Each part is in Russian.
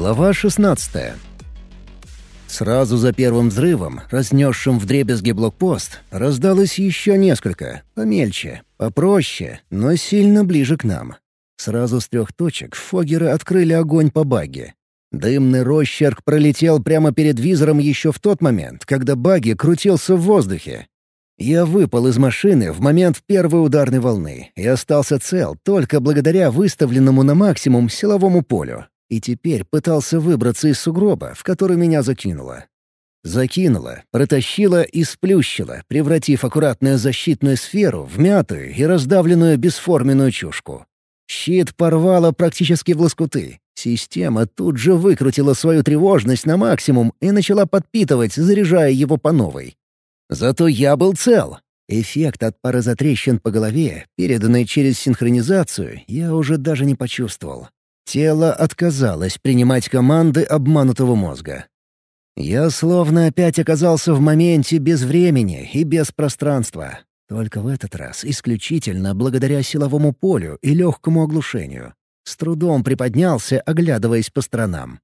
Глава 16 Сразу за первым взрывом, разнесшим вдребезги блокпост, раздалось еще несколько, помельче, попроще, но сильно ближе к нам. Сразу с трех точек фогеры открыли огонь по баге. Дымный росчерк пролетел прямо перед визором еще в тот момент, когда баги крутился в воздухе. Я выпал из машины в момент первой ударной волны и остался цел только благодаря выставленному на максимум силовому полю, и теперь пытался выбраться из сугроба, в который меня закинуло. Закинуло, протащило и сплющило, превратив аккуратную защитную сферу в мятую и раздавленную бесформенную чушку. Щит порвало практически в лоскуты. Система тут же выкрутила свою тревожность на максимум и начала подпитывать, заряжая его по новой. Зато я был цел. Эффект от пары затрещин по голове, переданный через синхронизацию, я уже даже не почувствовал. Тело отказалось принимать команды обманутого мозга. Я словно опять оказался в моменте без времени и без пространства. Только в этот раз исключительно благодаря силовому полю и легкому оглушению. С трудом приподнялся, оглядываясь по сторонам.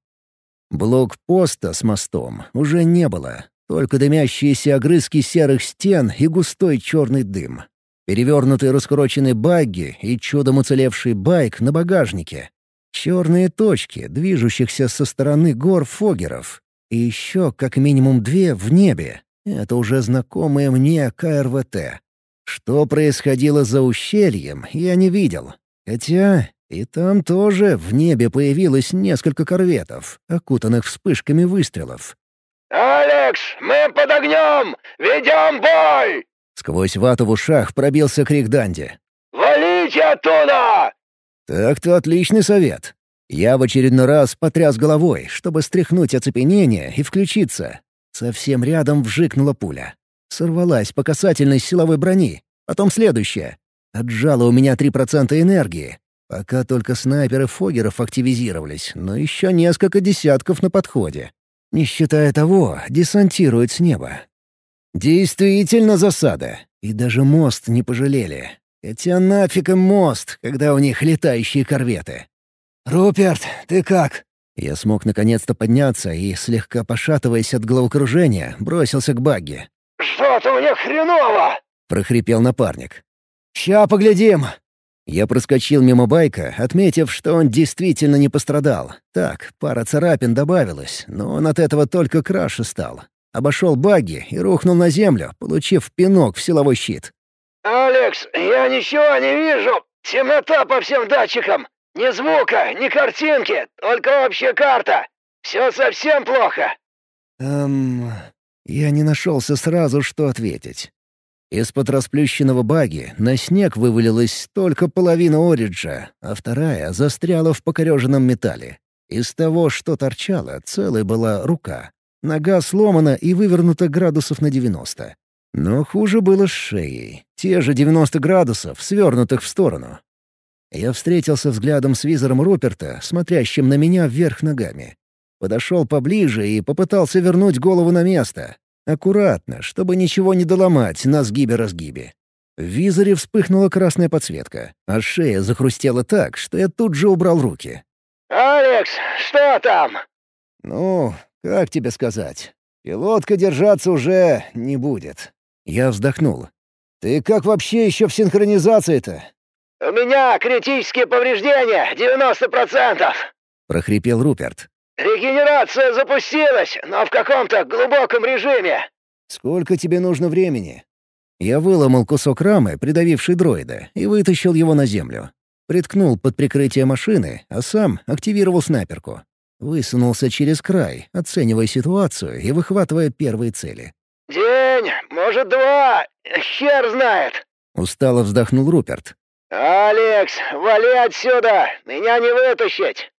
Блокпоста с мостом уже не было, только дымящиеся огрызки серых стен и густой черный дым. Перевернутый раскуроченный багги и чудом уцелевший байк на багажнике. Черные точки, движущихся со стороны гор Фогеров. И еще как минимум две в небе. Это уже знакомые мне КРВТ. Что происходило за ущельем, я не видел. Хотя и там тоже в небе появилось несколько корветов, окутанных вспышками выстрелов. «Алекс, мы под огнем! Ведем бой!» Сквозь вату в ушах пробился крик Данди. «Валите оттуда! Так-то отличный совет. Я в очередной раз потряс головой, чтобы стряхнуть оцепенение и включиться. Совсем рядом вжикнула пуля. Сорвалась по касательной силовой брони. Потом следующая. Отжала у меня 3% энергии. Пока только снайперы Фогеров активизировались, но еще несколько десятков на подходе. Не считая того, десантируют с неба. Действительно засада. И даже мост не пожалели. Хотя нафиг им мост, когда у них летающие корветы. «Руперт, ты как?» Я смог наконец-то подняться и, слегка пошатываясь от головокружения, бросился к багги. «Что-то мне хреново!» — прохрипел напарник. «Ща поглядим!» Я проскочил мимо байка, отметив, что он действительно не пострадал. Так, пара царапин добавилась, но он от этого только краше стал. Обошел багги и рухнул на землю, получив пинок в силовой щит. «Алекс, я ничего не вижу! Темнота по всем датчикам! Ни звука, ни картинки, только общая карта! Все совсем плохо!» «Эм...» Я не нашелся сразу, что ответить. Из-под расплющенного баги на снег вывалилась только половина ориджа, а вторая застряла в покореженном металле. Из того, что торчало, целой была рука. Нога сломана и вывернута градусов на девяносто. Но хуже было с шеей. Те же 90 градусов, свернутых в сторону. Я встретился взглядом с визором Руперта, смотрящим на меня вверх ногами. Подошел поближе и попытался вернуть голову на место. Аккуратно, чтобы ничего не доломать на сгибе-разгибе. В визоре вспыхнула красная подсветка, а шея захрустела так, что я тут же убрал руки. «Алекс, что там?» «Ну, как тебе сказать? Пилотка держаться уже не будет. Я вздохнул. «Ты как вообще еще в синхронизации-то?» «У меня критические повреждения, 90%!» — прохрипел Руперт. «Регенерация запустилась, но в каком-то глубоком режиме». «Сколько тебе нужно времени?» Я выломал кусок рамы, придавивший дроида, и вытащил его на землю. Приткнул под прикрытие машины, а сам активировал снайперку. Высунулся через край, оценивая ситуацию и выхватывая первые цели. «День, может, два, хер знает!» — устало вздохнул Руперт. «Алекс, вали отсюда! Меня не вытащить!»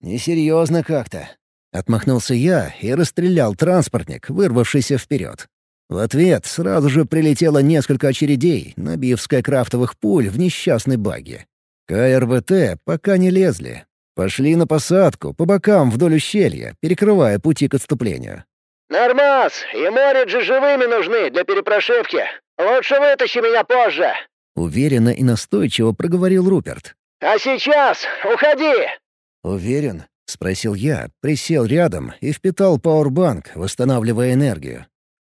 «Несерьезно как-то». Отмахнулся я и расстрелял транспортник, вырвавшийся вперед. В ответ сразу же прилетело несколько очередей, набив скайкрафтовых пуль в несчастной баге. КРВТ пока не лезли. Пошли на посадку, по бокам вдоль ущелья, перекрывая пути к отступлению. «Нормас, и Мориджи живыми нужны для перепрошивки. Лучше вытащи меня позже!» Уверенно и настойчиво проговорил Руперт. «А сейчас уходи!» «Уверен? — спросил я, присел рядом и впитал пауэрбанк, восстанавливая энергию.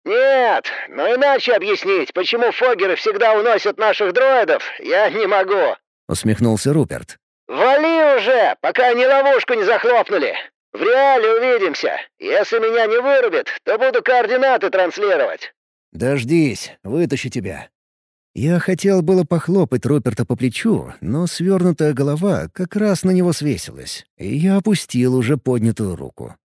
«Нет, но иначе объяснить, почему фогеры всегда уносят наших дроидов, я не могу», — усмехнулся Руперт. «Вали уже, пока они ловушку не захлопнули. В реале увидимся. Если меня не вырубит, то буду координаты транслировать». «Дождись, вытащу тебя». Я хотел было похлопать Руперта по плечу, но свернутая голова как раз на него свесилась, и я опустил уже поднятую руку.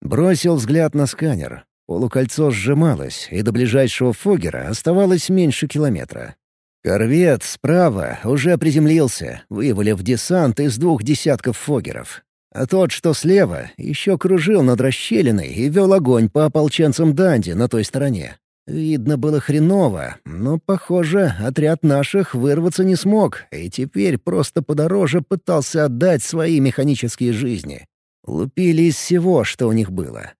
Бросил взгляд на сканер. Полукольцо сжималось, и до ближайшего Фогера оставалось меньше километра. Корвет справа уже приземлился, вывалив десант из двух десятков Фогеров. А тот, что слева, еще кружил над расщелиной и вел огонь по ополченцам Данди на той стороне. Видно было хреново, но, похоже, отряд наших вырваться не смог, и теперь просто подороже пытался отдать свои механические жизни. Лупили из всего, что у них было.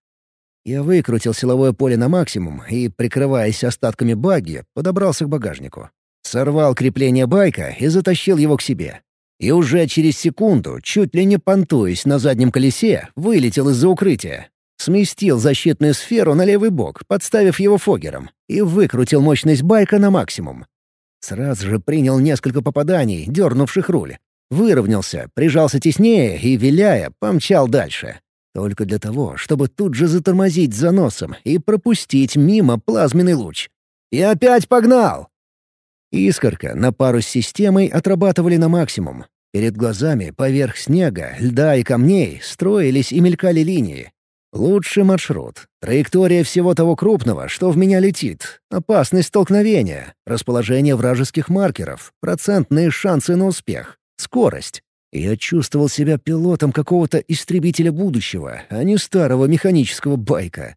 Я выкрутил силовое поле на максимум и, прикрываясь остатками баги, подобрался к багажнику. Сорвал крепление байка и затащил его к себе. И уже через секунду, чуть ли не понтуясь на заднем колесе, вылетел из-за укрытия. Сместил защитную сферу на левый бок, подставив его фогером, и выкрутил мощность байка на максимум. Сразу же принял несколько попаданий, дернувших руль. Выровнялся, прижался теснее и, виляя, помчал дальше. Только для того, чтобы тут же затормозить за носом и пропустить мимо плазменный луч. И опять погнал! Искорка на пару с системой отрабатывали на максимум. Перед глазами поверх снега, льда и камней строились и мелькали линии, Лучший маршрут. Траектория всего того крупного, что в меня летит. Опасность столкновения. Расположение вражеских маркеров. Процентные шансы на успех. Скорость. Я чувствовал себя пилотом какого-то истребителя будущего, а не старого механического байка.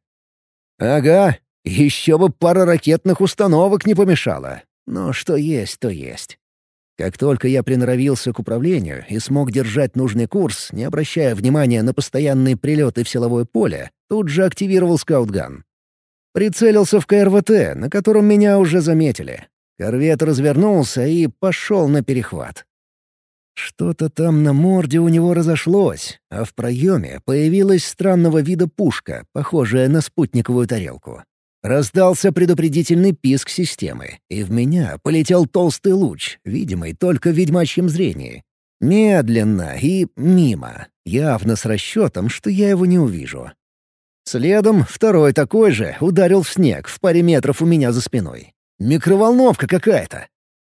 Ага, еще бы пара ракетных установок не помешала. Но что есть, то есть. Как только я приноровился к управлению и смог держать нужный курс, не обращая внимания на постоянные прилеты в силовое поле, тут же активировал скаутган. Прицелился в КРВТ, на котором меня уже заметили. Корвет развернулся и пошел на перехват. Что-то там на морде у него разошлось, а в проеме появилась странного вида пушка, похожая на спутниковую тарелку. Раздался предупредительный писк системы, и в меня полетел толстый луч, видимый только в ведьмачьем зрении. Медленно и мимо, явно с расчетом, что я его не увижу. Следом второй такой же ударил в снег в паре метров у меня за спиной. Микроволновка какая-то.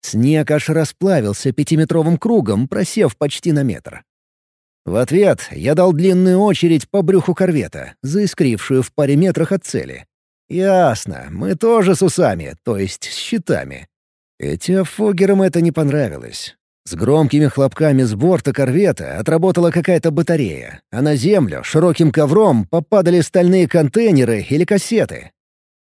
Снег аж расплавился пятиметровым кругом, просев почти на метр. В ответ я дал длинную очередь по брюху корвета, заискрившую в паре метрах от цели. «Ясно. Мы тоже с усами, то есть с щитами». Этим фогерам это не понравилось. С громкими хлопками с борта корвета отработала какая-то батарея, а на землю широким ковром попадали стальные контейнеры или кассеты.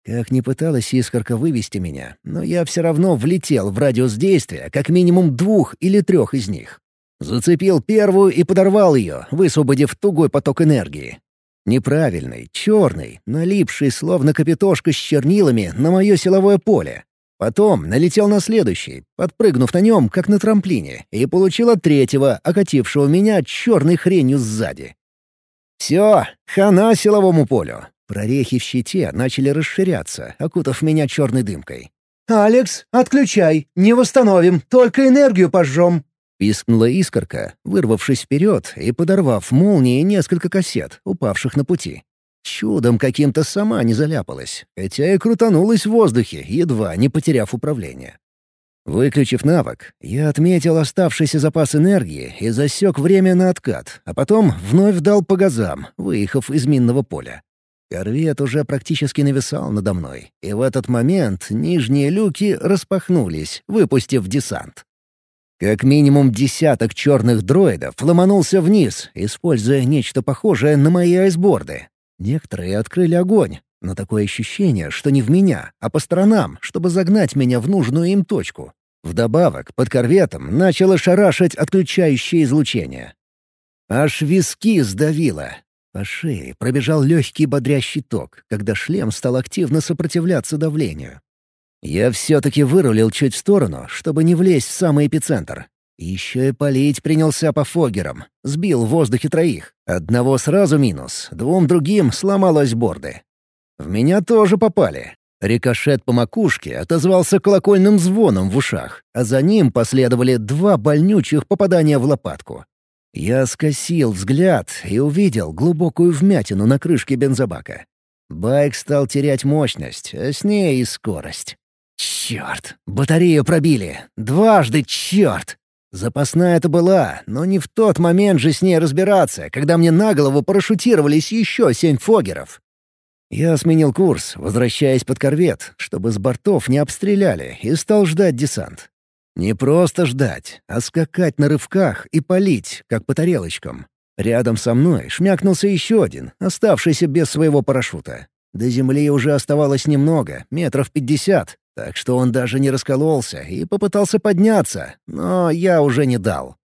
Как ни пыталась искорка вывести меня, но я все равно влетел в радиус действия как минимум двух или трех из них. Зацепил первую и подорвал ее, высвободив тугой поток энергии. Неправильный, черный, налипший словно капитошка с чернилами на мое силовое поле. Потом налетел на следующий, подпрыгнув на нем, как на трамплине, и получил от третьего, окатившего меня черной хренью сзади. Все, хана силовому полю. Прорехи в щите начали расширяться, окутав меня черной дымкой. «Алекс, отключай! Не восстановим, только энергию пожжем!» Пискнула искорка, вырвавшись вперед и подорвав молнией несколько кассет, упавших на пути. Чудом каким-то сама не заляпалась, хотя и крутанулась в воздухе, едва не потеряв управление. Выключив навык, я отметил оставшийся запас энергии и засек время на откат, а потом вновь дал по газам, выехав из минного поля. Корвет уже практически нависал надо мной, и в этот момент нижние люки распахнулись, выпустив десант. Как минимум десяток черных дроидов ломанулся вниз, используя нечто похожее на мои айсборды. Некоторые открыли огонь, но такое ощущение, что не в меня, а по сторонам, чтобы загнать меня в нужную им точку. Вдобавок, под корветом начало шарашить отключающее излучение. Аж виски сдавило. По шее пробежал легкий бодрящий ток, когда шлем стал активно сопротивляться давлению. Я все-таки вырулил чуть в сторону, чтобы не влезть в самый эпицентр. Еще и палить принялся по фогерам. Сбил в воздухе троих. Одного сразу минус, двум другим сломалось борды. В меня тоже попали. Рикошет по макушке отозвался колокольным звоном в ушах, а за ним последовали два больнючих попадания в лопатку. Я скосил взгляд и увидел глубокую вмятину на крышке бензобака. Байк стал терять мощность, а с ней и скорость. Черт, батарею пробили. Дважды черт. Запасная это была, но не в тот момент же с ней разбираться, когда мне на голову парашютировались еще семь фогеров. Я сменил курс, возвращаясь под корвет, чтобы с бортов не обстреляли, и стал ждать десант. Не просто ждать, а скакать на рывках и палить, как по тарелочкам. Рядом со мной шмякнулся еще один, оставшийся без своего парашюта. До земли уже оставалось немного, метров пятьдесят, так что он даже не раскололся и попытался подняться, но я уже не дал.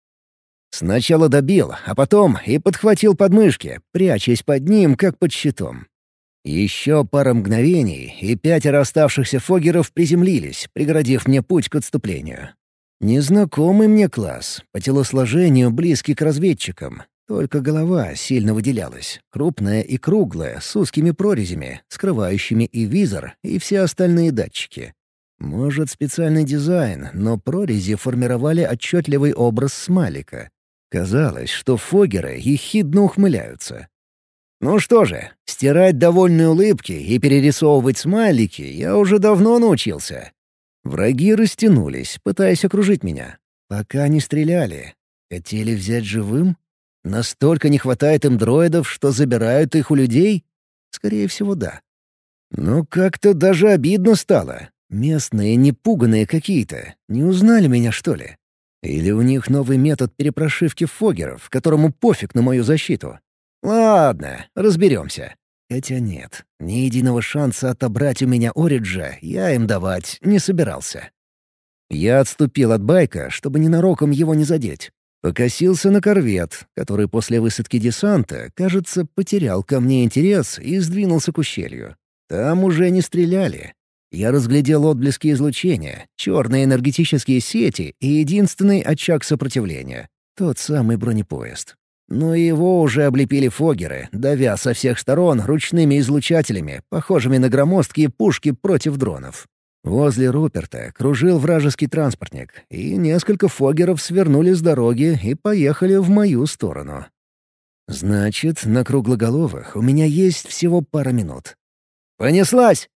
Сначала добил, а потом и подхватил подмышки, прячась под ним, как под щитом. Еще пара мгновений, и пятеро оставшихся фогеров приземлились, преградив мне путь к отступлению. Незнакомый мне класс, по телосложению близкий к разведчикам. Только голова сильно выделялась, крупная и круглая, с узкими прорезями, скрывающими и визор, и все остальные датчики. Может, специальный дизайн, но прорези формировали отчетливый образ смайлика. Казалось, что фогеры ехидно ухмыляются, ну что же, стирать довольные улыбки и перерисовывать смайлики я уже давно научился. Враги растянулись, пытаясь окружить меня. Пока не стреляли. Хотели взять живым? Настолько не хватает им дроидов, что забирают их у людей? Скорее всего, да. Но как-то даже обидно стало. Местные непуганные какие-то. Не узнали меня, что ли? Или у них новый метод перепрошивки фогеров, которому пофиг на мою защиту? Ладно, разберемся. Хотя нет, ни единого шанса отобрать у меня Ориджа я им давать не собирался. Я отступил от байка, чтобы ненароком его не задеть. Покосился на корвет, который после высадки десанта, кажется, потерял ко мне интерес и сдвинулся к ущелью. Там уже не стреляли. Я разглядел отблески излучения, черные энергетические сети и единственный очаг сопротивления — тот самый бронепоезд. Но его уже облепили фогеры, давя со всех сторон ручными излучателями, похожими на громоздкие пушки против дронов. Возле Руперта кружил вражеский транспортник, и несколько фогеров свернули с дороги и поехали в мою сторону. Значит, на круглоголовых у меня есть всего пара минут. Понеслась!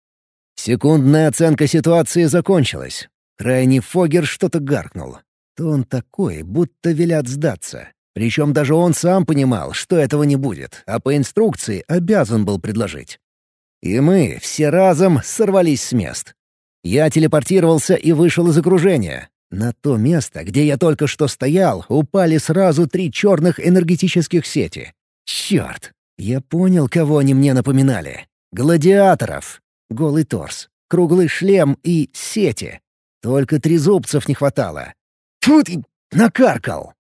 Секундная оценка ситуации закончилась. Крайний фогер что-то гаркнул. То он такой, будто велят сдаться. Причем даже он сам понимал, что этого не будет, а по инструкции обязан был предложить. И мы все разом сорвались с мест. Я телепортировался и вышел из окружения. На то место, где я только что стоял, упали сразу три черных энергетических сети. Черт! Я понял, кого они мне напоминали. Гладиаторов. Голый торс, круглый шлем и сети. Только трезубцев не хватало. Фу ты! Накаркал!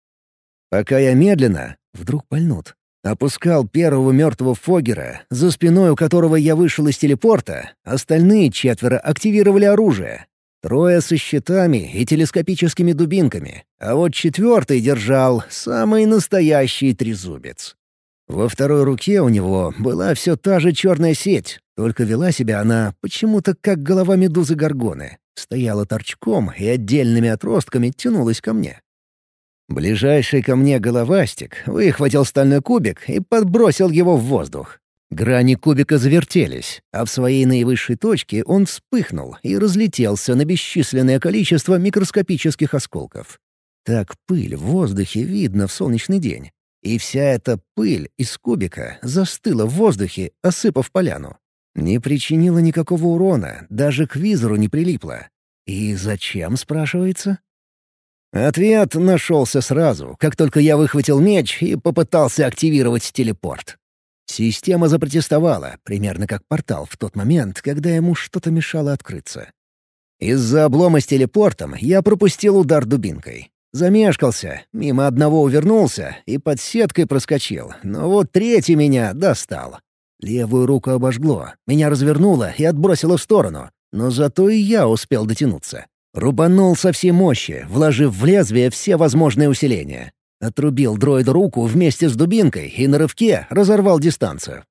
Пока я медленно, вдруг пальнут, опускал первого мертвого Фогера, за спиной у которого я вышел из телепорта, остальные четверо активировали оружие. Трое со щитами и телескопическими дубинками, а вот четвертый держал самый настоящий трезубец. Во второй руке у него была все та же черная сеть, только вела себя она почему-то как голова медузы Горгоны. Стояла торчком и отдельными отростками тянулась ко мне. Ближайший ко мне головастик выхватил стальной кубик и подбросил его в воздух. Грани кубика завертелись, а в своей наивысшей точке он вспыхнул и разлетелся на бесчисленное количество микроскопических осколков. Так пыль в воздухе видно в солнечный день. И вся эта пыль из кубика застыла в воздухе, осыпав поляну. Не причинила никакого урона, даже к визору не прилипла. И зачем, спрашивается? Ответ нашелся сразу, как только я выхватил меч и попытался активировать телепорт. Система запротестовала, примерно как портал в тот момент, когда ему что-то мешало открыться. Из-за облома с телепортом я пропустил удар дубинкой. Замешкался, мимо одного увернулся и под сеткой проскочил, но вот третий меня достал. Левую руку обожгло, меня развернуло и отбросило в сторону, но зато и я успел дотянуться. Рубанул со всей мощи, вложив в лезвие все возможные усиления. Отрубил дроиду руку вместе с дубинкой и на рывке разорвал дистанцию.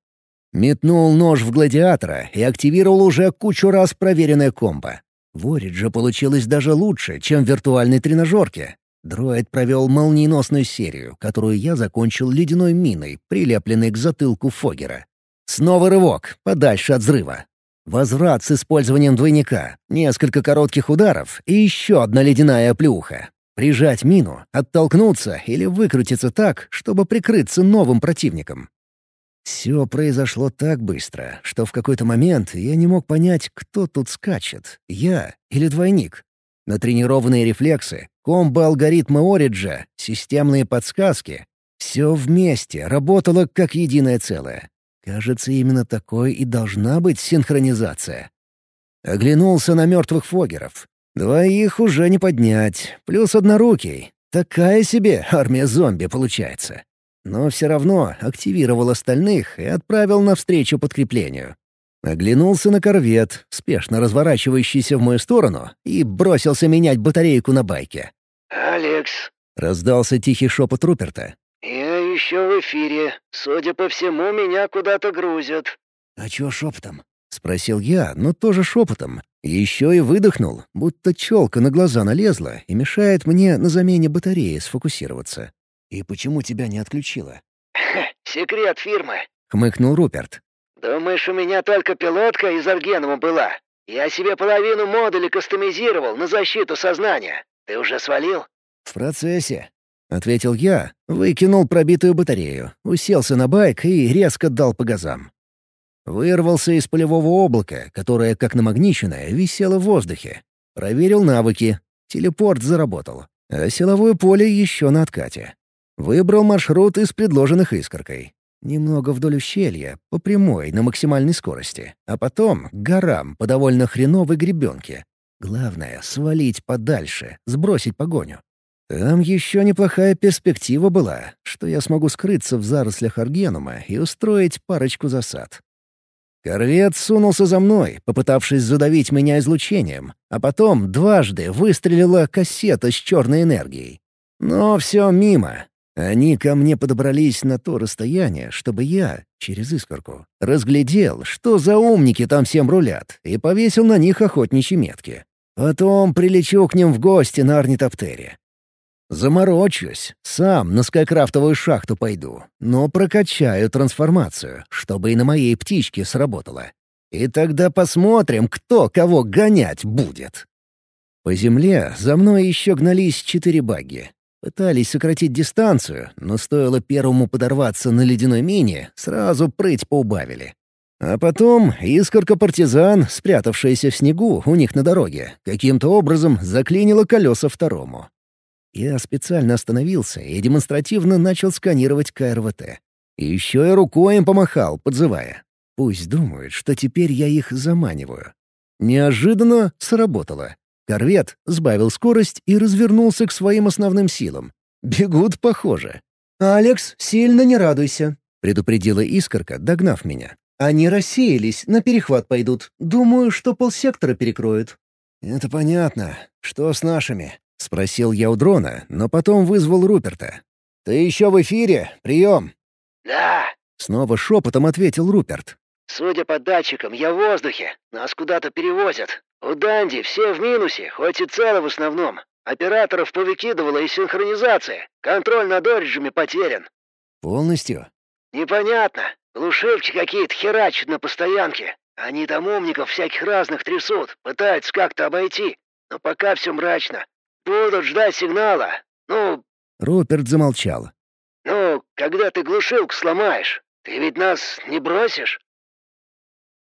Метнул нож в гладиатора и активировал уже кучу раз проверенное комбо. В Оридже получилось даже лучше, чем в виртуальной тренажерке. Дроид провел молниеносную серию, которую я закончил ледяной миной, прилепленной к затылку Фогера. Снова рывок, подальше от взрыва. Возврат с использованием двойника, несколько коротких ударов и еще одна ледяная оплюха. Прижать мину, оттолкнуться или выкрутиться так, чтобы прикрыться новым противником. Все произошло так быстро, что в какой-то момент я не мог понять, кто тут скачет — я или двойник. Натренированные рефлексы, комбо-алгоритмы Ориджа, системные подсказки — все вместе работало как единое целое. Кажется, именно такой и должна быть синхронизация. Оглянулся на мертвых фогеров. Двоих уже не поднять, плюс однорукий. Такая себе армия зомби получается. Но все равно активировал остальных и отправил навстречу подкреплению. Оглянулся на корвет, спешно разворачивающийся в мою сторону, и бросился менять батарейку на байке. «Алекс!» — раздался тихий шепот Руперта. «Я еще в эфире. Судя по всему, меня куда-то грузят». «А чё шепотом?» — спросил я, но тоже шепотом, еще и выдохнул, будто челка на глаза налезла и мешает мне на замене батареи сфокусироваться. «И почему тебя не отключило?» «Секрет фирмы», — хмыкнул Руперт. «Думаешь, у меня только пилотка из Аргенума была? Я себе половину модуля кастомизировал на защиту сознания. Ты уже свалил?» «В процессе», — ответил я, выкинул пробитую батарею, уселся на байк и резко дал по газам. Вырвался из полевого облака, которое, как намагниченное, висело в воздухе. Проверил навыки. Телепорт заработал. А силовое поле еще на откате. Выбрал маршрут из предложенных искоркой. Немного вдоль ущелья, по прямой, на максимальной скорости. А потом к горам по довольно хреновой гребенке. Главное — свалить подальше, сбросить погоню. Там еще неплохая перспектива была, что я смогу скрыться в зарослях Аргенума и устроить парочку засад. Корвет сунулся за мной, попытавшись задавить меня излучением, а потом дважды выстрелила кассета с черной энергией. Но все мимо. Они ко мне подобрались на то расстояние, чтобы я, через искорку, разглядел, что за умники там всем рулят, и повесил на них охотничьи метки. Потом прилечу к ним в гости на орнитоптере. Заморочусь, сам на скайкрафтовую шахту пойду, но прокачаю трансформацию, чтобы и на моей птичке сработало. И тогда посмотрим, кто кого гонять будет. По земле за мной еще гнались четыре багги. Пытались сократить дистанцию, но стоило первому подорваться на ледяной мине, сразу прыть поубавили. А потом искорка-партизан, спрятавшаяся в снегу у них на дороге, каким-то образом заклинила колеса второму. Я специально остановился и демонстративно начал сканировать КРВТ. И еще и рукой им помахал, подзывая. Пусть думают, что теперь я их заманиваю. Неожиданно сработало. Корвет сбавил скорость и развернулся к своим основным силам. Бегут, похоже. «Алекс, сильно не радуйся», — предупредила искорка, догнав меня. «Они рассеялись, на перехват пойдут. Думаю, что полсектора перекроют». «Это понятно. Что с нашими?» — спросил я у дрона, но потом вызвал Руперта. «Ты еще в эфире? Прием!» «Да!» — снова шепотом ответил Руперт. «Судя по датчикам, я в воздухе. Нас куда-то перевозят. У Данди все в минусе, хоть и целы в основном. Операторов повыкидывала и синхронизация. Контроль над ориджами потерян». «Полностью?» «Непонятно. Глушилки какие-то херачат на постоянке. Они там умников всяких разных трясут, пытаются как-то обойти. Но пока все мрачно. Будут ждать сигнала. Ну...» Руперт замолчал. «Ну, когда ты глушилку сломаешь, ты ведь нас не бросишь?»